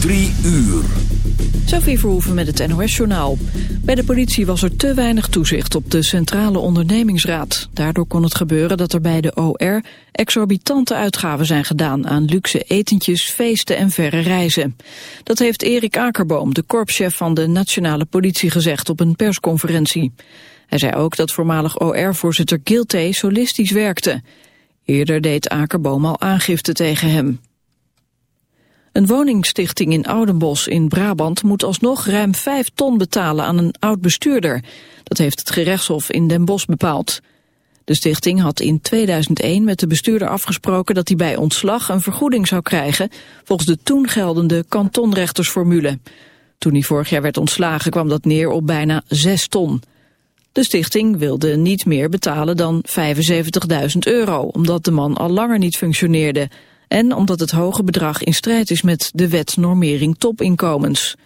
Drie uur. Sophie Verhoeven met het NOS-journaal. Bij de politie was er te weinig toezicht op de Centrale Ondernemingsraad. Daardoor kon het gebeuren dat er bij de OR exorbitante uitgaven zijn gedaan... aan luxe etentjes, feesten en verre reizen. Dat heeft Erik Akerboom, de korpschef van de Nationale Politie, gezegd op een persconferentie. Hij zei ook dat voormalig OR-voorzitter Gilte solistisch werkte. Eerder deed Akerboom al aangifte tegen hem. Een woningstichting in Oudenbos in Brabant moet alsnog ruim 5 ton betalen aan een oud-bestuurder. Dat heeft het gerechtshof in Den Bosch bepaald. De stichting had in 2001 met de bestuurder afgesproken dat hij bij ontslag een vergoeding zou krijgen volgens de toen geldende kantonrechtersformule. Toen hij vorig jaar werd ontslagen kwam dat neer op bijna 6 ton. De stichting wilde niet meer betalen dan 75.000 euro, omdat de man al langer niet functioneerde en omdat het hoge bedrag in strijd is met de wet normering topinkomens.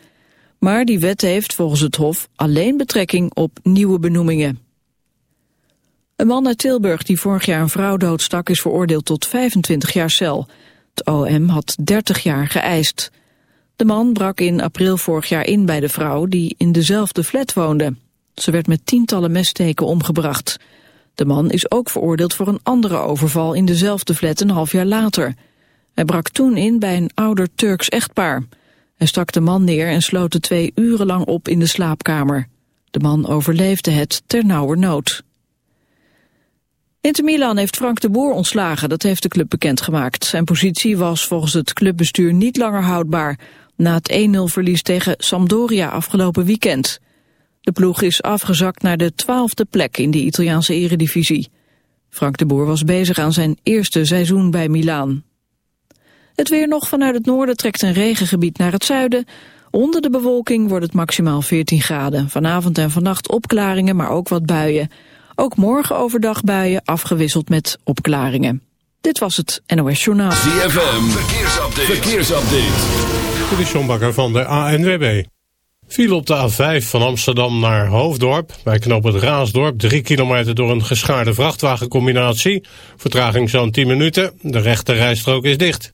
Maar die wet heeft volgens het Hof alleen betrekking op nieuwe benoemingen. Een man uit Tilburg die vorig jaar een vrouw doodstak is veroordeeld tot 25 jaar cel. Het OM had 30 jaar geëist. De man brak in april vorig jaar in bij de vrouw die in dezelfde flat woonde. Ze werd met tientallen messteken omgebracht. De man is ook veroordeeld voor een andere overval in dezelfde flat een half jaar later. Hij brak toen in bij een ouder Turks echtpaar. Hij stak de man neer en sloot de twee uren lang op in de slaapkamer. De man overleefde het ter nood. Inter Milan heeft Frank de Boer ontslagen, dat heeft de club bekendgemaakt. Zijn positie was volgens het clubbestuur niet langer houdbaar... na het 1-0 verlies tegen Sampdoria afgelopen weekend. De ploeg is afgezakt naar de twaalfde plek in de Italiaanse eredivisie. Frank de Boer was bezig aan zijn eerste seizoen bij Milaan. Het weer nog vanuit het noorden trekt een regengebied naar het zuiden. Onder de bewolking wordt het maximaal 14 graden. Vanavond en vannacht opklaringen, maar ook wat buien. Ook morgen overdag buien, afgewisseld met opklaringen. Dit was het NOS Journaal. ZFM, verkeersupdate. verkeersupdate. De Sjombakker van de ANWB. Viel op de A5 van Amsterdam naar Hoofddorp. Bij knop het Raasdorp, 3 kilometer door een geschaarde vrachtwagencombinatie. Vertraging zo'n 10 minuten. De rechte rijstrook is dicht.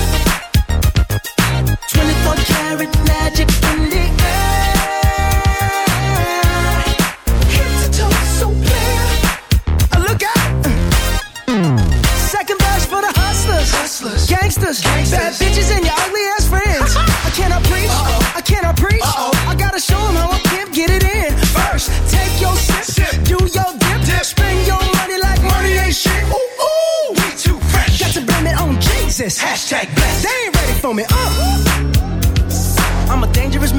Hashtag blessed. They ain't ready for me. Uh.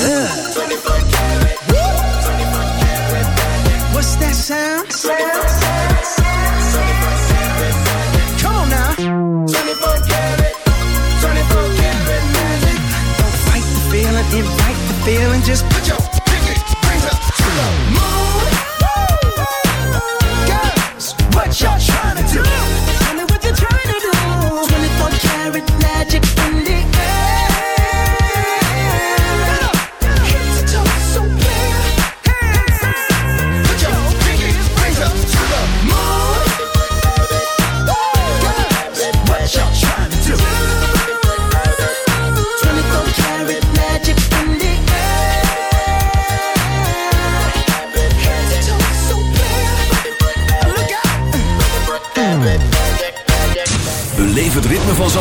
Like, uh. 24 karat. What's that sound? Come on now. 24 karat. 24 karat magic. Don't fight the feeling, invite the feeling. Just put your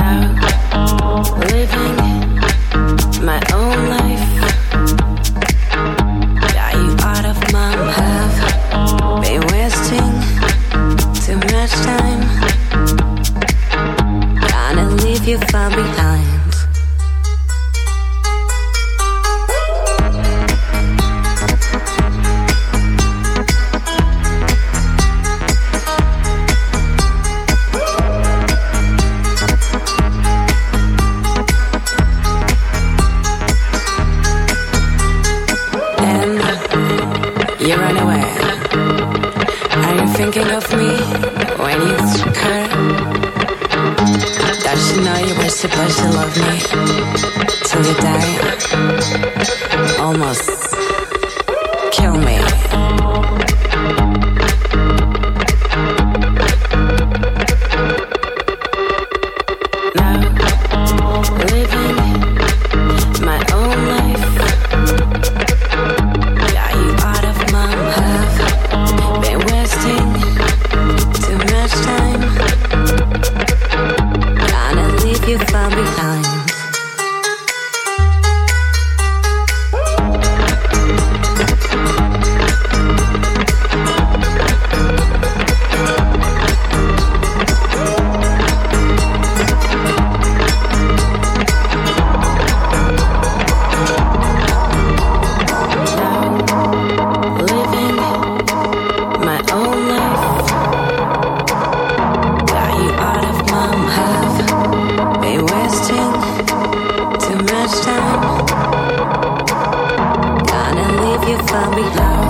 love. I'll be.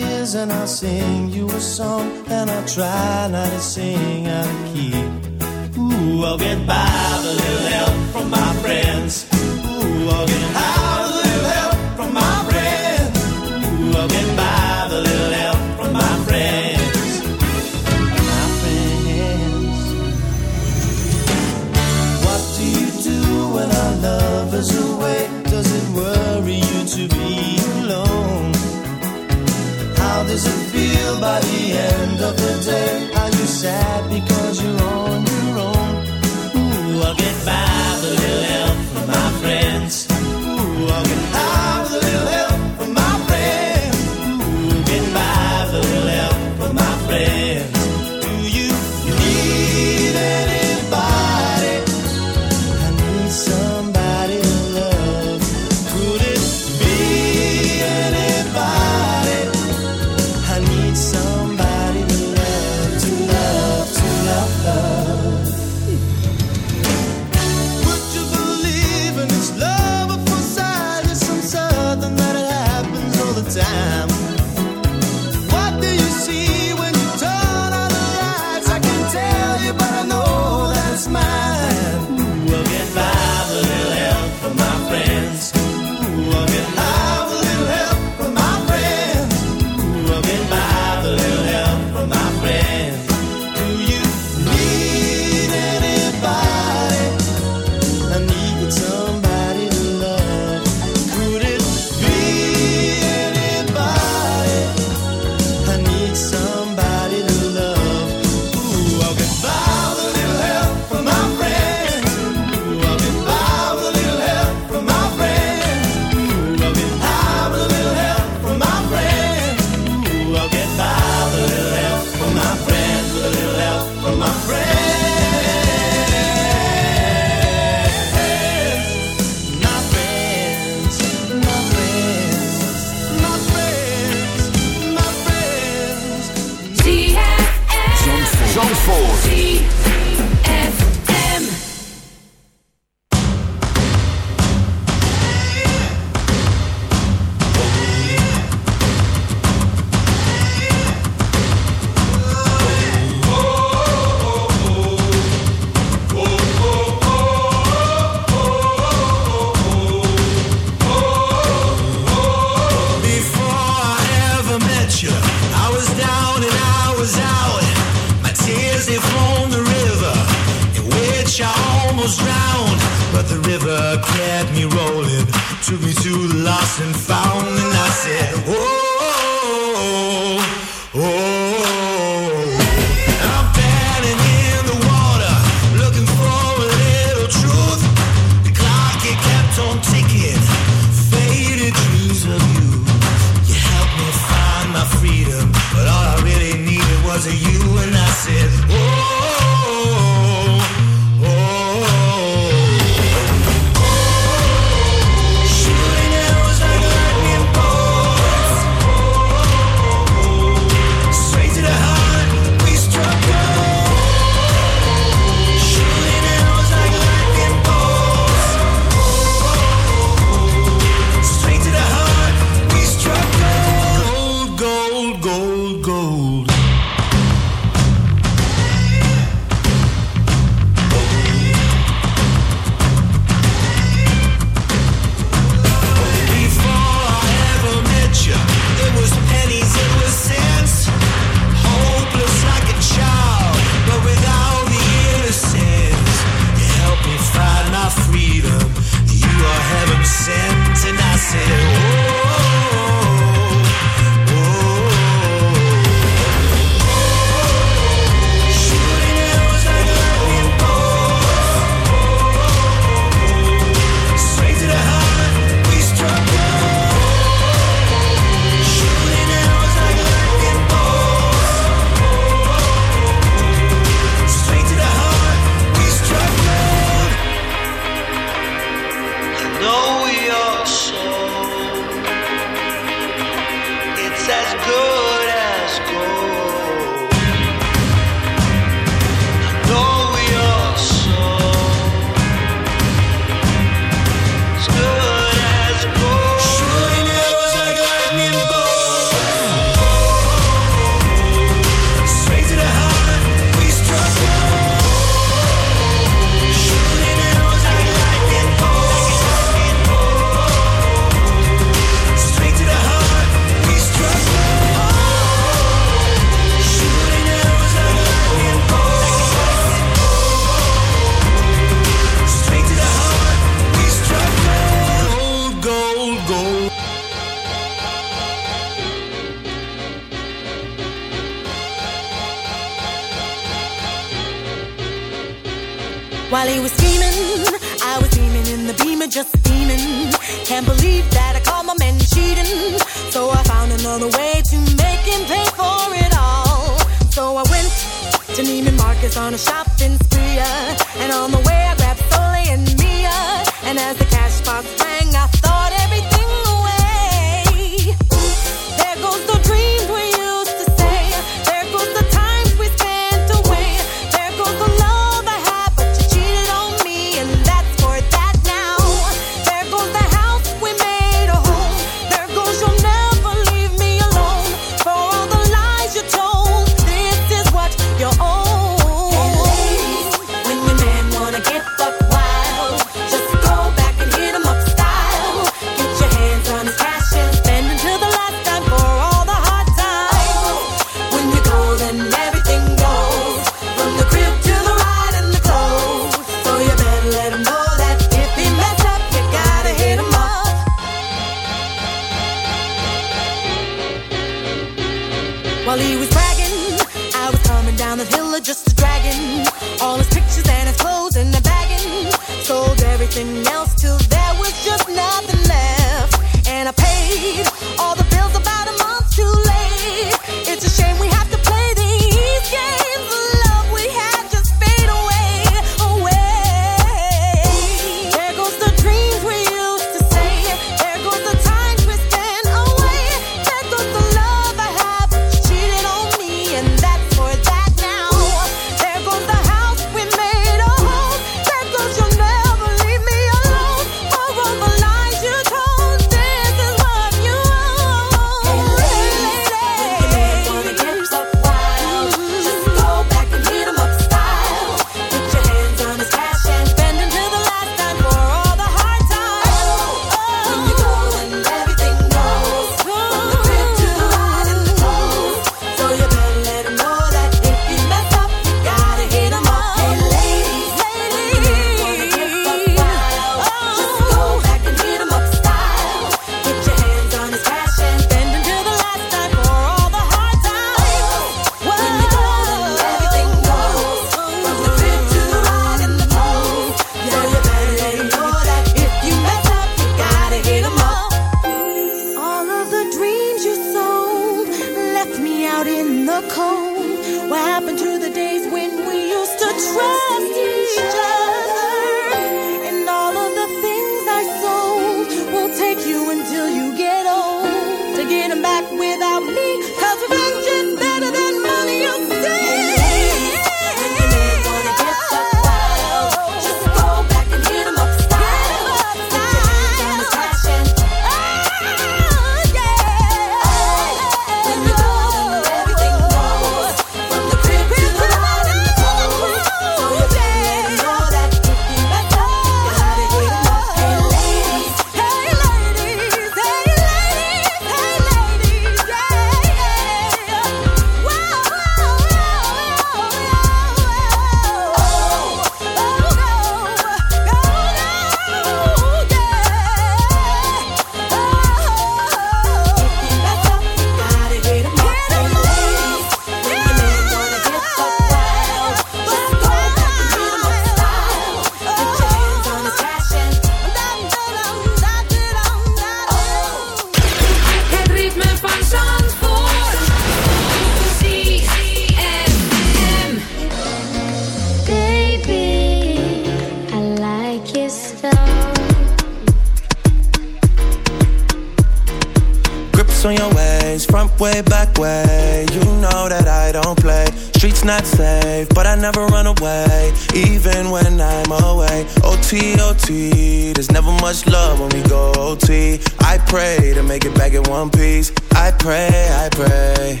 I pray, I pray.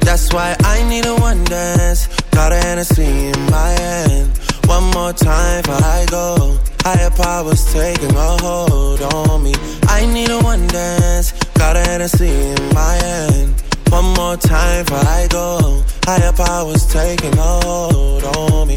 That's why I need a one dance. Got a Hennessy in my hand. One more time before I go. Higher powers taking a hold on me. I need a one dance. Got a Hennessy in my hand. One more time before I go. Higher powers taking a hold on me.